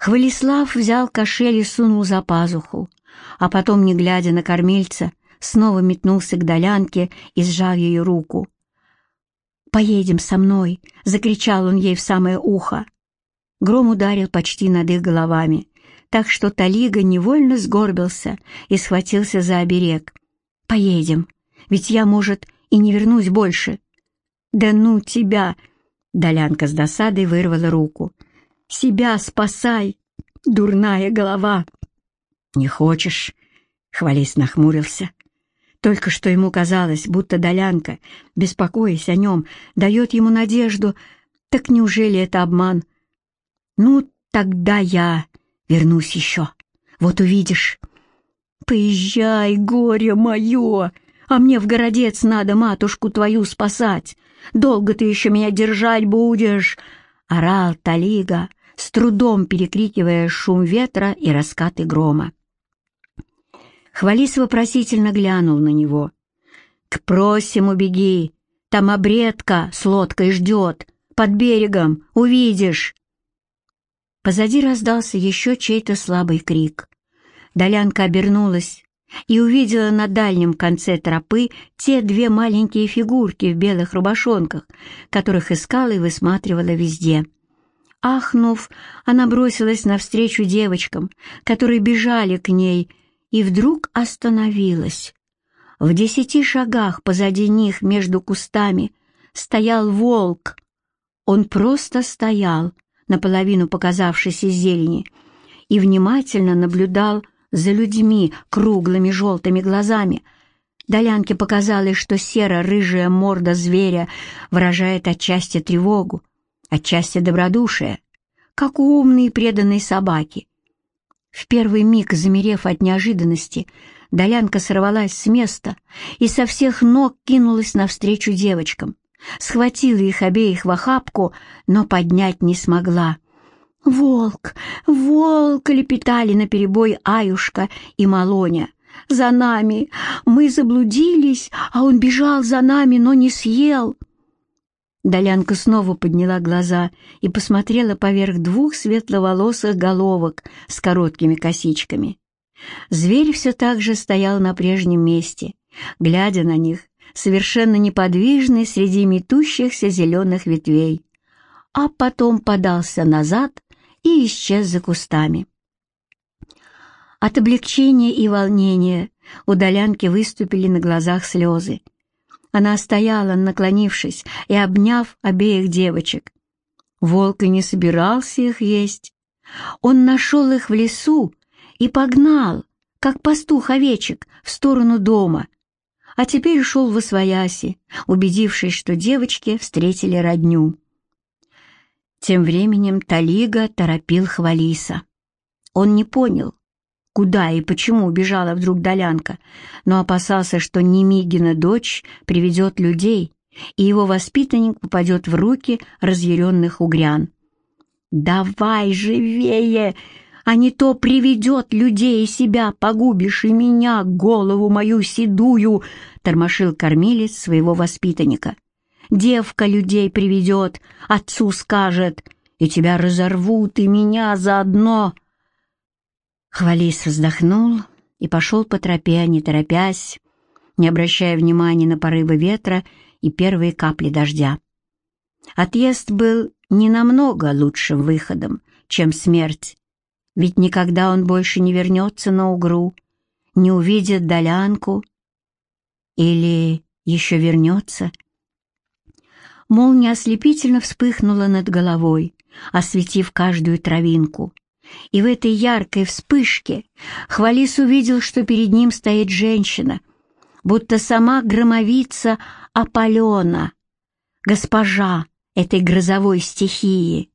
Хвалислав взял кошель и сунул за пазуху, а потом, не глядя на кормильца, снова метнулся к долянке и сжал ее руку. «Поедем со мной!» — закричал он ей в самое ухо. Гром ударил почти над их головами, так что Талига невольно сгорбился и схватился за оберег. «Поедем, ведь я, может, и не вернусь больше». «Да ну тебя!» — Долянка с досадой вырвала руку. Себя спасай, дурная голова!» «Не хочешь?» — Хвалис нахмурился. Только что ему казалось, будто Долянка, беспокоясь о нем, дает ему надежду. Так неужели это обман? «Ну, тогда я вернусь еще. Вот увидишь». «Поезжай, горе мое! А мне в городец надо матушку твою спасать. Долго ты еще меня держать будешь?» — орал Талига, с трудом перекрикивая шум ветра и раскаты грома. Хвалис вопросительно глянул на него. «К просим убеги, там обредка с лодкой ждет, под берегом, увидишь!» Позади раздался еще чей-то слабый крик. Долянка обернулась и увидела на дальнем конце тропы те две маленькие фигурки в белых рубашонках, которых искала и высматривала везде — Ахнув, она бросилась навстречу девочкам, которые бежали к ней, и вдруг остановилась. В десяти шагах позади них между кустами стоял волк. Он просто стоял, наполовину показавшись из зелени, и внимательно наблюдал за людьми круглыми желтыми глазами. Долянке показалось, что серо-рыжая морда зверя выражает отчасти тревогу, отчасти добродушие, как у умной и преданной собаки. В первый миг, замерев от неожиданности, Долянка сорвалась с места и со всех ног кинулась навстречу девочкам, схватила их обеих в охапку, но поднять не смогла. «Волк! Волк!» — лепетали наперебой Аюшка и Малоня. «За нами! Мы заблудились, а он бежал за нами, но не съел!» Долянка снова подняла глаза и посмотрела поверх двух светловолосых головок с короткими косичками. Зверь все так же стоял на прежнем месте, глядя на них, совершенно неподвижный среди метущихся зеленых ветвей, а потом подался назад и исчез за кустами. От облегчения и волнения у Долянки выступили на глазах слезы. Она стояла, наклонившись и обняв обеих девочек. Волк и не собирался их есть. Он нашел их в лесу и погнал, как пастух овечек, в сторону дома, а теперь ушел в освояси, убедившись, что девочки встретили родню. Тем временем Талига торопил Хвалиса. Он не понял, куда и почему убежала вдруг Долянка, но опасался, что Немигина дочь приведет людей, и его воспитанник попадет в руки разъяренных угрян. «Давай живее, а не то приведет людей и себя, погубишь и меня, голову мою седую!» — тормошил кормилец своего воспитанника. «Девка людей приведет, отцу скажет, и тебя разорвут, и меня заодно!» Хвалис вздохнул и пошел по тропе, не торопясь, не обращая внимания на порывы ветра и первые капли дождя. Отъезд был не намного лучшим выходом, чем смерть, ведь никогда он больше не вернется на Угру, не увидит Долянку или еще вернется. Молния ослепительно вспыхнула над головой, осветив каждую травинку, и в этой яркой вспышке Хвалис увидел, что перед ним стоит женщина, будто сама громовица Аполлона, госпожа этой грозовой стихии.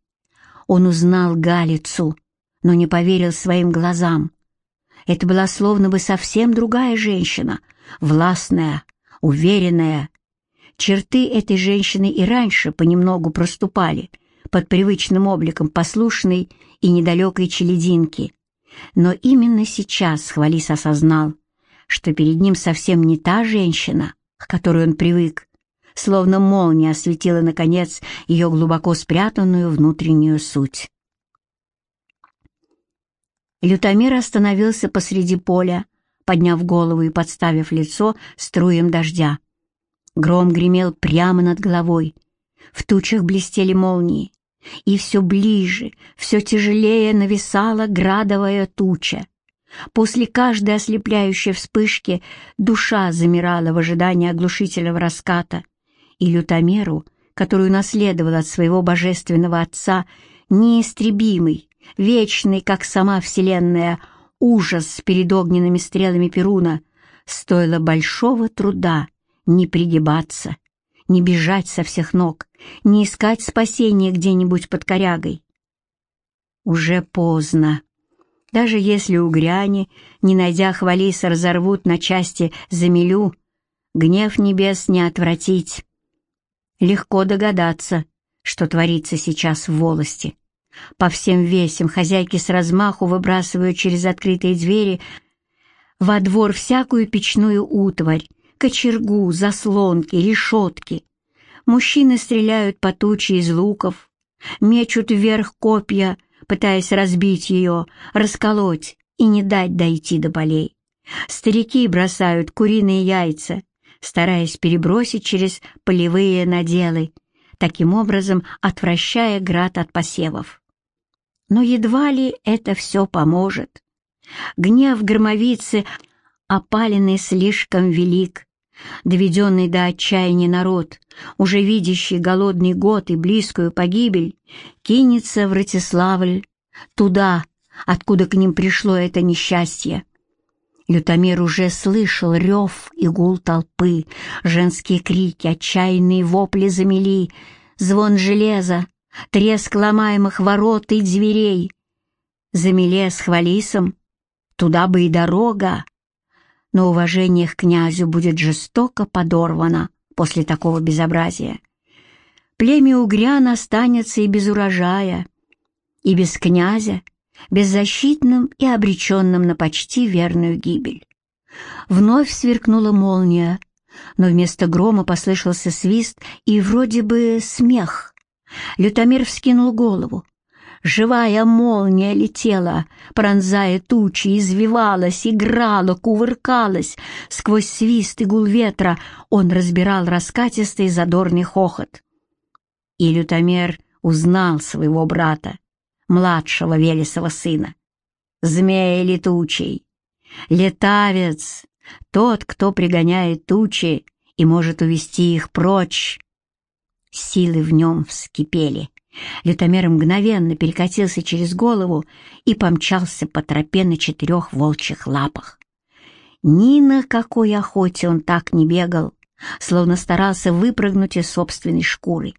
Он узнал Галицу, но не поверил своим глазам. Это была словно бы совсем другая женщина, властная, уверенная. Черты этой женщины и раньше понемногу проступали — под привычным обликом послушной и недалекой челединки. Но именно сейчас Хвалис осознал, что перед ним совсем не та женщина, к которой он привык, словно молния осветила, наконец, ее глубоко спрятанную внутреннюю суть. Лютомир остановился посреди поля, подняв голову и подставив лицо струям дождя. Гром гремел прямо над головой. В тучах блестели молнии, и все ближе, все тяжелее нависала градовая туча. После каждой ослепляющей вспышки душа замирала в ожидании оглушительного раската, и лютомеру, которую наследовал от своего божественного отца, неистребимый, вечный, как сама Вселенная, ужас перед огненными стрелами Перуна, стоило большого труда не пригибаться, не бежать со всех ног, не искать спасения где-нибудь под корягой. Уже поздно. Даже если угряне, не найдя хвалиса, разорвут на части замелю, гнев небес не отвратить. Легко догадаться, что творится сейчас в волости. По всем весям хозяйки с размаху выбрасывают через открытые двери во двор всякую печную утварь, кочергу, заслонки, решетки. Мужчины стреляют по туче из луков, мечут вверх копья, пытаясь разбить ее, расколоть и не дать дойти до полей. Старики бросают куриные яйца, стараясь перебросить через полевые наделы, таким образом отвращая град от посевов. Но едва ли это все поможет. Гнев громовицы, опаленный слишком велик, доведенный до отчаяния народ, уже видящий голодный год и близкую погибель, кинется в Ратиславль, туда, откуда к ним пришло это несчастье. Лютомир уже слышал рев и гул толпы, женские крики, отчаянные вопли замели, звон железа, треск ломаемых ворот и дверей. Замеле с Хвалисом, туда бы и дорога, но уважение к князю будет жестоко подорвано после такого безобразия. Племя Угрян останется и без урожая, и без князя, беззащитным и обреченным на почти верную гибель. Вновь сверкнула молния, но вместо грома послышался свист и вроде бы смех. Лютомир вскинул голову. Живая молния летела, пронзая тучи, извивалась, играла, кувыркалась. Сквозь свист и гул ветра он разбирал раскатистый задорный хохот. И Лютомер узнал своего брата, младшего Велесова сына. Змея летучий, летавец, тот, кто пригоняет тучи и может увести их прочь. Силы в нем вскипели. Лютомер мгновенно перекатился через голову и помчался по тропе на четырех волчьих лапах. Ни на какой охоте он так не бегал, словно старался выпрыгнуть из собственной шкуры.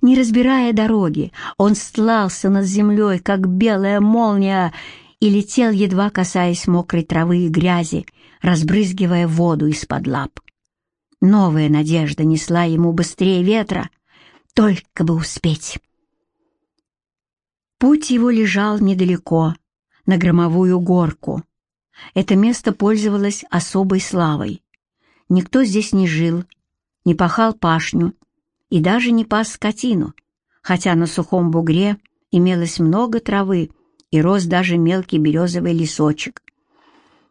Не разбирая дороги, он стлался над землей, как белая молния, и летел, едва касаясь мокрой травы и грязи, разбрызгивая воду из-под лап. Новая надежда несла ему быстрее ветра, только бы успеть. Путь его лежал недалеко, на громовую горку. Это место пользовалось особой славой. Никто здесь не жил, не пахал пашню и даже не пас скотину, хотя на сухом бугре имелось много травы и рос даже мелкий березовый лесочек.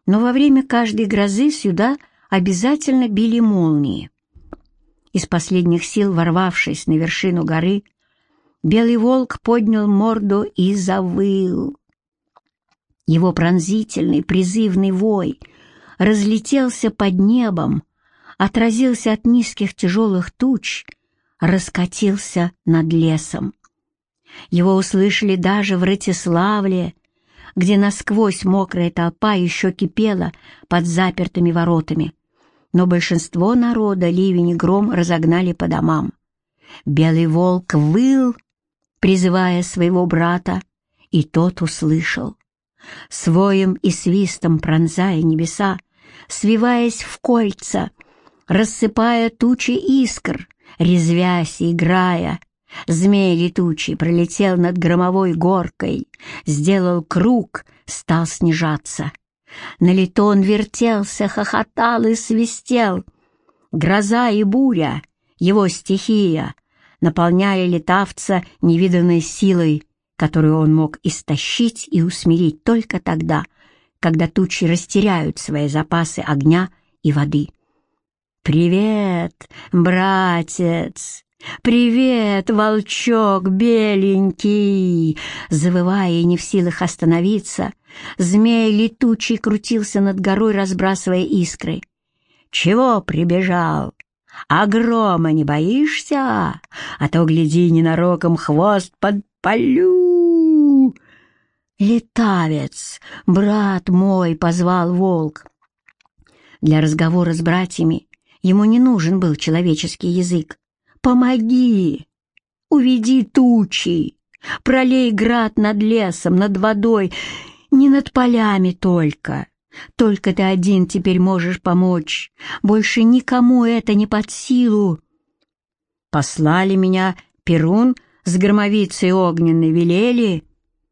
Но во время каждой грозы сюда обязательно били молнии. Из последних сил ворвавшись на вершину горы, Белый волк поднял морду и завыл. Его пронзительный призывный вой разлетелся под небом, отразился от низких тяжелых туч, раскатился над лесом. Его услышали даже в Ратиславле, где насквозь мокрая толпа еще кипела под запертыми воротами. Но большинство народа ливень и гром разогнали по домам. Белый волк выл призывая своего брата, и тот услышал. Своем и свистом пронзая небеса, свиваясь в кольца, рассыпая тучи искр, резвясь и играя, змей летучий пролетел над громовой горкой, сделал круг, стал снижаться. На лето вертелся, хохотал и свистел. Гроза и буря — его стихия, наполняя летавца невиданной силой, которую он мог истощить и усмирить только тогда, когда тучи растеряют свои запасы огня и воды. «Привет, братец! Привет, волчок беленький!» Завывая и не в силах остановиться, змей летучий крутился над горой, разбрасывая искры. «Чего прибежал? А грома не боишься? А то, гляди, ненароком хвост подпалю!» «Летавец, брат мой!» — позвал волк. Для разговора с братьями Ему не нужен был человеческий язык. «Помоги! Уведи тучи! Пролей град над лесом, над водой, не над полями только!» Только ты один теперь можешь помочь. Больше никому это не под силу. Послали меня Перун с громовицей огненной, велели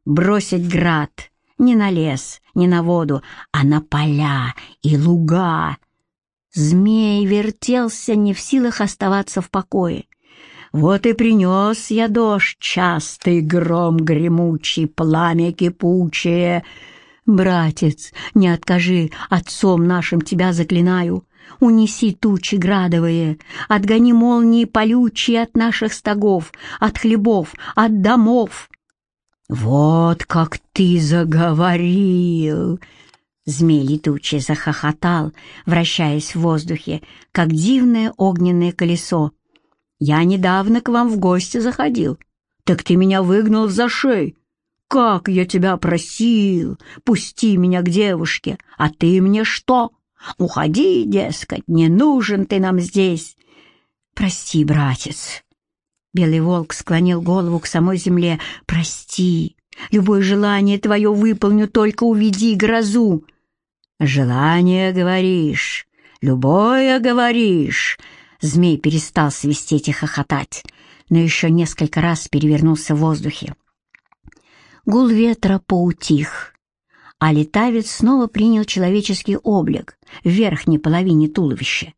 бросить град не на лес, не на воду, а на поля и луга, Змей вертелся не в силах оставаться в покое. Вот и принес я дождь, частый гром гремучий, пламя кипучее. Братец, не откажи, отцом нашим тебя заклинаю. Унеси тучи градовые, отгони молнии полючие от наших стогов, от хлебов, от домов. Вот как ты заговорил! Змей летучий захохотал, вращаясь в воздухе, как дивное огненное колесо. «Я недавно к вам в гости заходил. Так ты меня выгнал за шею. Как я тебя просил! Пусти меня к девушке, а ты мне что? Уходи, дескать, не нужен ты нам здесь!» «Прости, братец!» Белый волк склонил голову к самой земле. «Прости! Любое желание твое выполню, только уведи грозу!» «Желание, говоришь, любое, говоришь!» Змей перестал свистеть и хохотать, но еще несколько раз перевернулся в воздухе. Гул ветра поутих, а летавец снова принял человеческий облик в верхней половине туловища.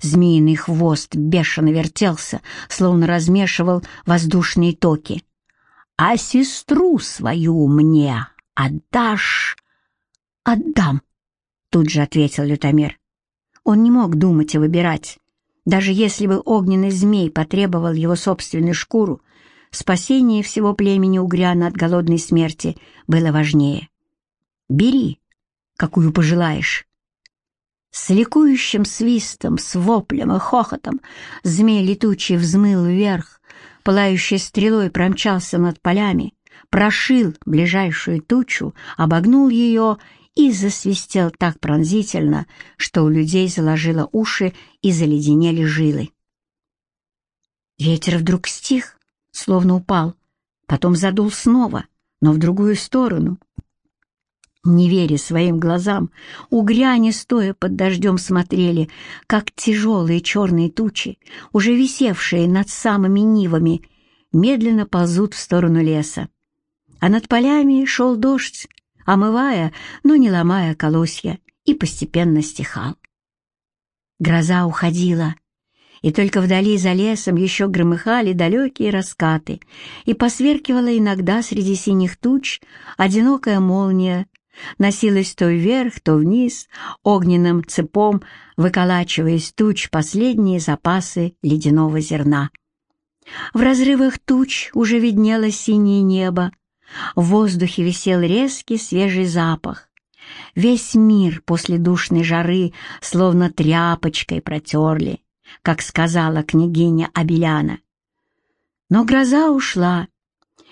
Змеиный хвост бешено вертелся, словно размешивал воздушные токи. «А сестру свою мне отдашь?» «Отдам», Тут же ответил Лютомер. Он не мог думать и выбирать. Даже если бы огненный змей потребовал его собственную шкуру, спасение всего племени Угряна от голодной смерти было важнее. «Бери, какую пожелаешь». С ликующим свистом, с воплем и хохотом змей летучий взмыл вверх, пылающей стрелой промчался над полями, прошил ближайшую тучу, обогнул ее и засвистел так пронзительно, что у людей заложило уши и заледенели жилы. Ветер вдруг стих, словно упал, потом задул снова, но в другую сторону. Не веря своим глазам, угряне, стоя под дождем, смотрели, как тяжелые черные тучи, уже висевшие над самыми нивами, медленно ползут в сторону леса. А над полями шел дождь, омывая, но не ломая колосья, и постепенно стихал. Гроза уходила, и только вдали за лесом еще громыхали далекие раскаты, и посверкивала иногда среди синих туч одинокая молния, носилась то вверх, то вниз, огненным цепом выколачивая из туч последние запасы ледяного зерна. В разрывах туч уже виднелось синее небо, в воздухе висел резкий свежий запах. Весь мир после душной жары словно тряпочкой протерли, как сказала княгиня Абеляна. Но гроза ушла,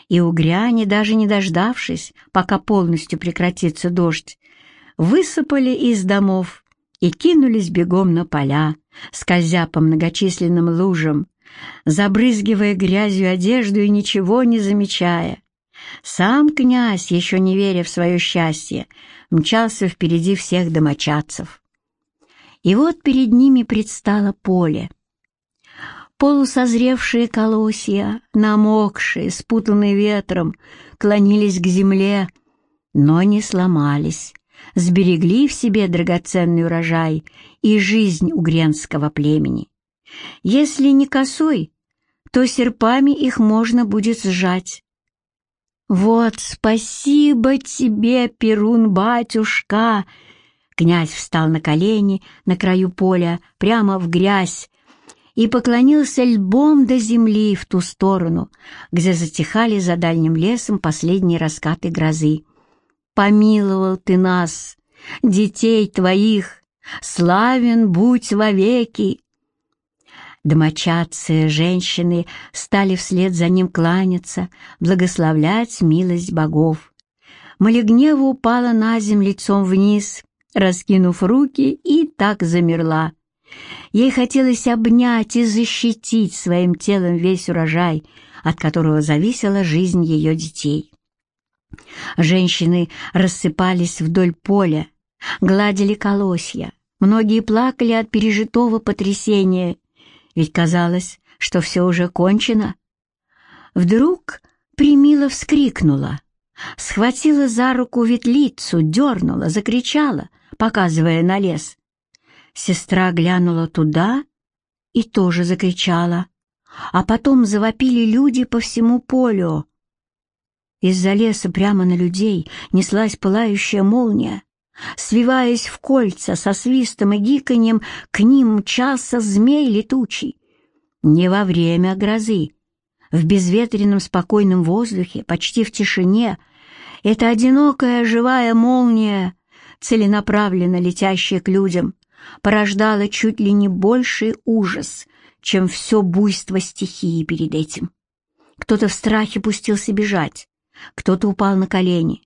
и угряне, даже не дождавшись, пока полностью прекратится дождь, высыпали из домов и кинулись бегом на поля, скользя по многочисленным лужам, забрызгивая грязью одежду и ничего не замечая. Сам князь, еще не веря в свое счастье, мчался впереди всех домочадцев. И вот перед ними предстало поле. Полусозревшие колосья, намокшие, спутанные ветром, клонились к земле, но не сломались, сберегли в себе драгоценный урожай и жизнь угренского племени. Если не косой, то серпами их можно будет сжать, «Вот спасибо тебе, Перун-батюшка!» Князь встал на колени на краю поля, прямо в грязь, и поклонился льбом до земли в ту сторону, где затихали за дальним лесом последние раскаты грозы. «Помиловал ты нас, детей твоих, славен будь вовеки!» Домочадцы, женщины стали вслед за ним кланяться, благословлять милость богов. Малегнева упала на землю лицом вниз, раскинув руки, и так замерла. Ей хотелось обнять и защитить своим телом весь урожай, от которого зависела жизнь ее детей. Женщины рассыпались вдоль поля, гладили колосья. Многие плакали от пережитого потрясения, ведь казалось, что все уже кончено. Вдруг Примила вскрикнула, схватила за руку ветлицу, дернула, закричала, показывая на лес. Сестра глянула туда и тоже закричала, а потом завопили люди по всему полю. Из-за леса прямо на людей неслась пылающая молния. Свиваясь в кольца со свистом и гиканьем, к ним мчался змей летучий. Не во время грозы, в безветренном спокойном воздухе, почти в тишине, эта одинокая живая молния, целенаправленно летящая к людям, порождала чуть ли не больший ужас, чем все буйство стихии перед этим. Кто-то в страхе пустился бежать, кто-то упал на колени,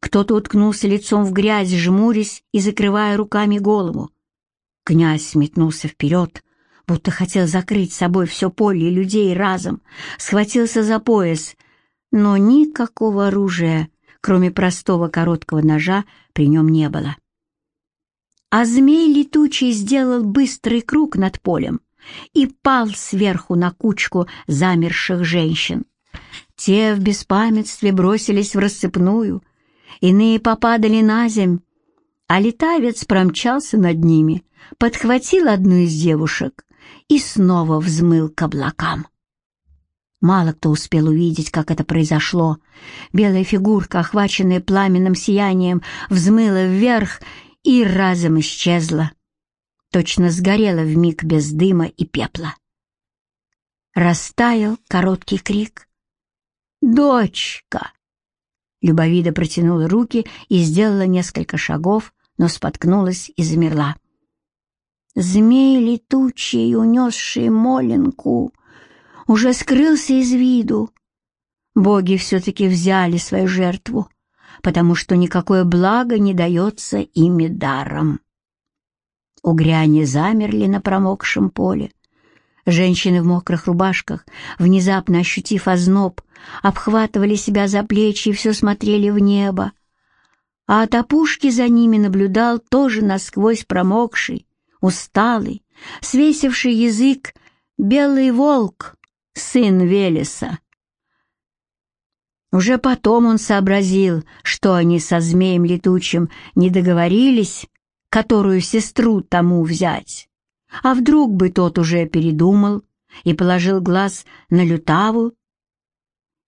кто-то уткнулся лицом в грязь, жмурясь и закрывая руками голову. Князь метнулся вперед, будто хотел закрыть собой все поле людей разом, схватился за пояс, но никакого оружия, кроме простого короткого ножа, при нем не было. А змей летучий сделал быстрый круг над полем и пал сверху на кучку замерших женщин. Те в беспамятстве бросились в рассыпную, иные попадали на земь, а летавец промчался над ними, подхватил одну из девушек и снова взмыл к облакам. Мало кто успел увидеть, как это произошло. Белая фигурка, охваченная пламенным сиянием, взмыла вверх и разом исчезла. Точно сгорела в миг без дыма и пепла. Растаял короткий крик. «Дочка!» Любовида протянула руки и сделала несколько шагов, но споткнулась и замерла. Змей летучий, унесший Моленку, уже скрылся из виду. Боги все-таки взяли свою жертву потому что никакое благо не дается ими даром. Угряне замерли на промокшем поле. Женщины в мокрых рубашках, внезапно ощутив озноб, обхватывали себя за плечи и все смотрели в небо. А от опушки за ними наблюдал тоже насквозь промокший, усталый, свесивший язык белый волк, сын Велеса. Уже потом он сообразил, что они со змеем летучим не договорились, которую сестру тому взять. А вдруг бы тот уже передумал и положил глаз на Лютаву?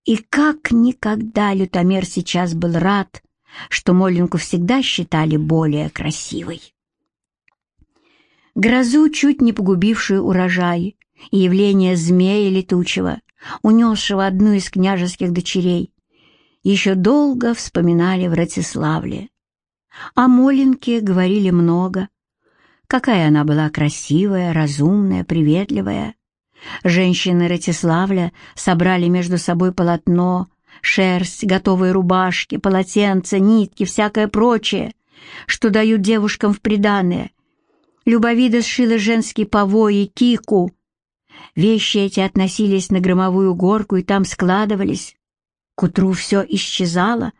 И как никогда Лютомер сейчас был рад, что Моленку всегда считали более красивой. Грозу, чуть не погубившую урожай, и явление змея летучего унесшего одну из княжеских дочерей, еще долго вспоминали в Ратиславле. О Моленке говорили много. Какая она была красивая, разумная, приветливая. Женщины Ратиславля собрали между собой полотно, шерсть, готовые рубашки, полотенца, нитки, всякое прочее, что дают девушкам в приданое. Любовида сшила женский повой и кику, Вещи эти относились на громовую горку и там складывались. К утру все исчезало.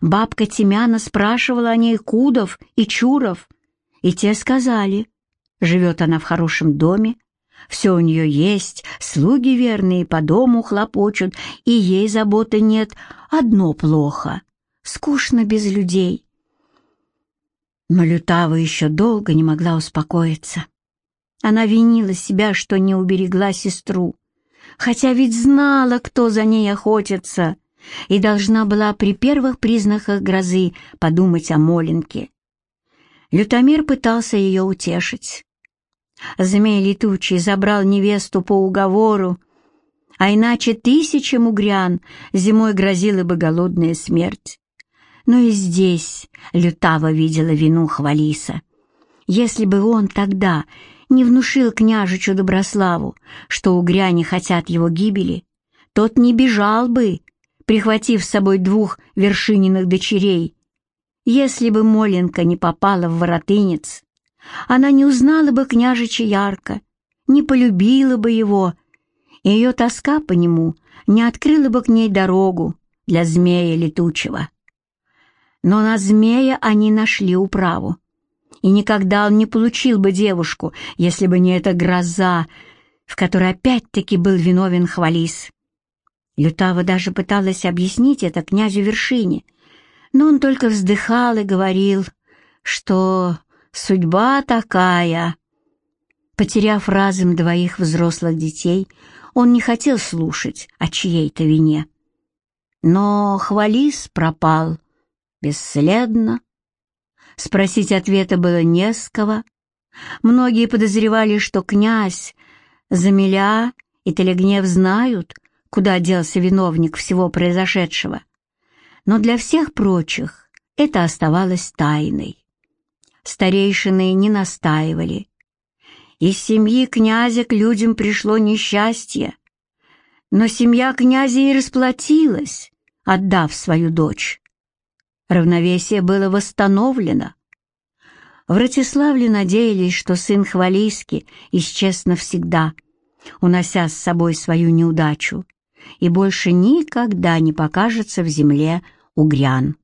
Бабка Тимяна спрашивала о ней Кудов и Чуров, и те сказали, живет она в хорошем доме, все у нее есть, слуги верные по дому хлопочут, и ей заботы нет. Одно плохо — скучно без людей. Но Лютава еще долго не могла успокоиться. Она винила себя, что не уберегла сестру, хотя ведь знала, кто за ней охотится, и должна была при первых признаках грозы подумать о Моленке. Лютомир пытался ее утешить. Змей летучий забрал невесту по уговору, а иначе тысячам угрян зимой грозила бы голодная смерть. Но и здесь Лютава видела вину Хвалиса. Если бы он тогда не внушил княжичу Доброславу, что угряне хотят его гибели, тот не бежал бы, прихватив с собой двух вершининых дочерей. Если бы Моленка не попала в воротынец, она не узнала бы княжича ярко, не полюбила бы его, и ее тоска по нему не открыла бы к ней дорогу для змея летучего. Но на змея они нашли управу, и никогда он не получил бы девушку, если бы не эта гроза, в которой опять-таки был виновен Хвалис. Лютава даже пыталась объяснить это князю Вершине, но он только вздыхал и говорил, что судьба такая. Потеряв разом двоих взрослых детей, он не хотел слушать о чьей-то вине. Но Хвалис пропал бесследно. Спросить ответа было не с кого. Многие подозревали, что князь, Замиля и Телегнев знают, куда делся виновник всего произошедшего. Но для всех прочих это оставалось тайной. Старейшины не настаивали. Из семьи князя к людям пришло несчастье, но семья князя и расплатилась, отдав свою дочь. Равновесие было восстановлено. В Ратиславле надеялись, что сын Хвалийский исчез навсегда, унося с собой свою неудачу, и больше никогда не покажется в земле угрян.